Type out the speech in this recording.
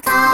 た